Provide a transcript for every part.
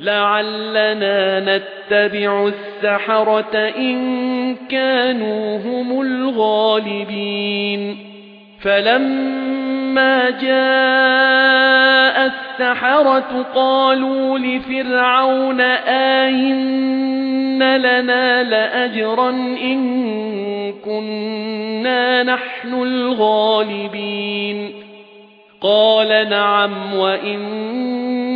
لَعَلَّنَا نَتَّبِعُ السَّحَرَةَ إِن كَانُوا هُمُ الْغَالِبِينَ فَلَمَّا جَاءَ السَّحَرَةُ قَالُوا لِفِرْعَوْنَ آئِنَّ لَنَا لَأَجْرًا إِن كُنَّا نَحْنُ الْغَالِبِينَ قَالَ نَعَمْ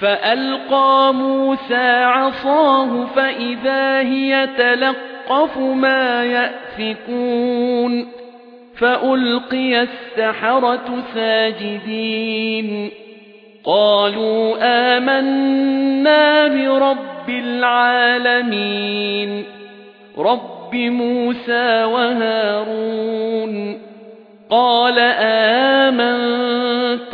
فَأَلْقَى مُوسَى عَصَاهُ فَإِذَا هِيَ تَلْقَفُ مَا يَأْفِكُونَ فَأُلْقِيَ السَّحَرَةُ سَاجِدِينَ قَالُوا آمَنَّا بِرَبِّ الْعَالَمِينَ رَبِّ مُوسَى وَهَارُونَ قَالَ آمَنْتُمْ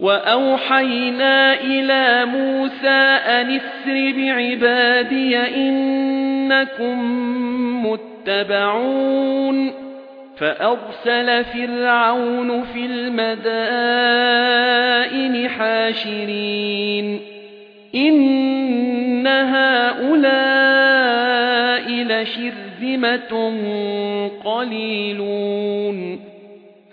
وَأَوْحَيْنَا إِلَى مُوسَى أَنِ اسْرِ بِعِبَادِي إِنَّكُمْ مُتَّبَعُونَ فَأَرْسَلَ فِرْعَوْنُ فِي الْمَدَائِنِ حَاشِرِينَ إِنَّ هَؤُلَاءِ لَشِرْذِمَةٌ قَلِيلُونَ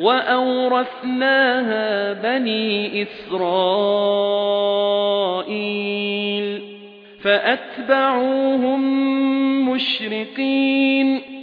وَأَوْرَثْنَاهَا بَنِي إِسْرَائِيلَ فَأَتْبَعُوهُم مُشْرِقِينَ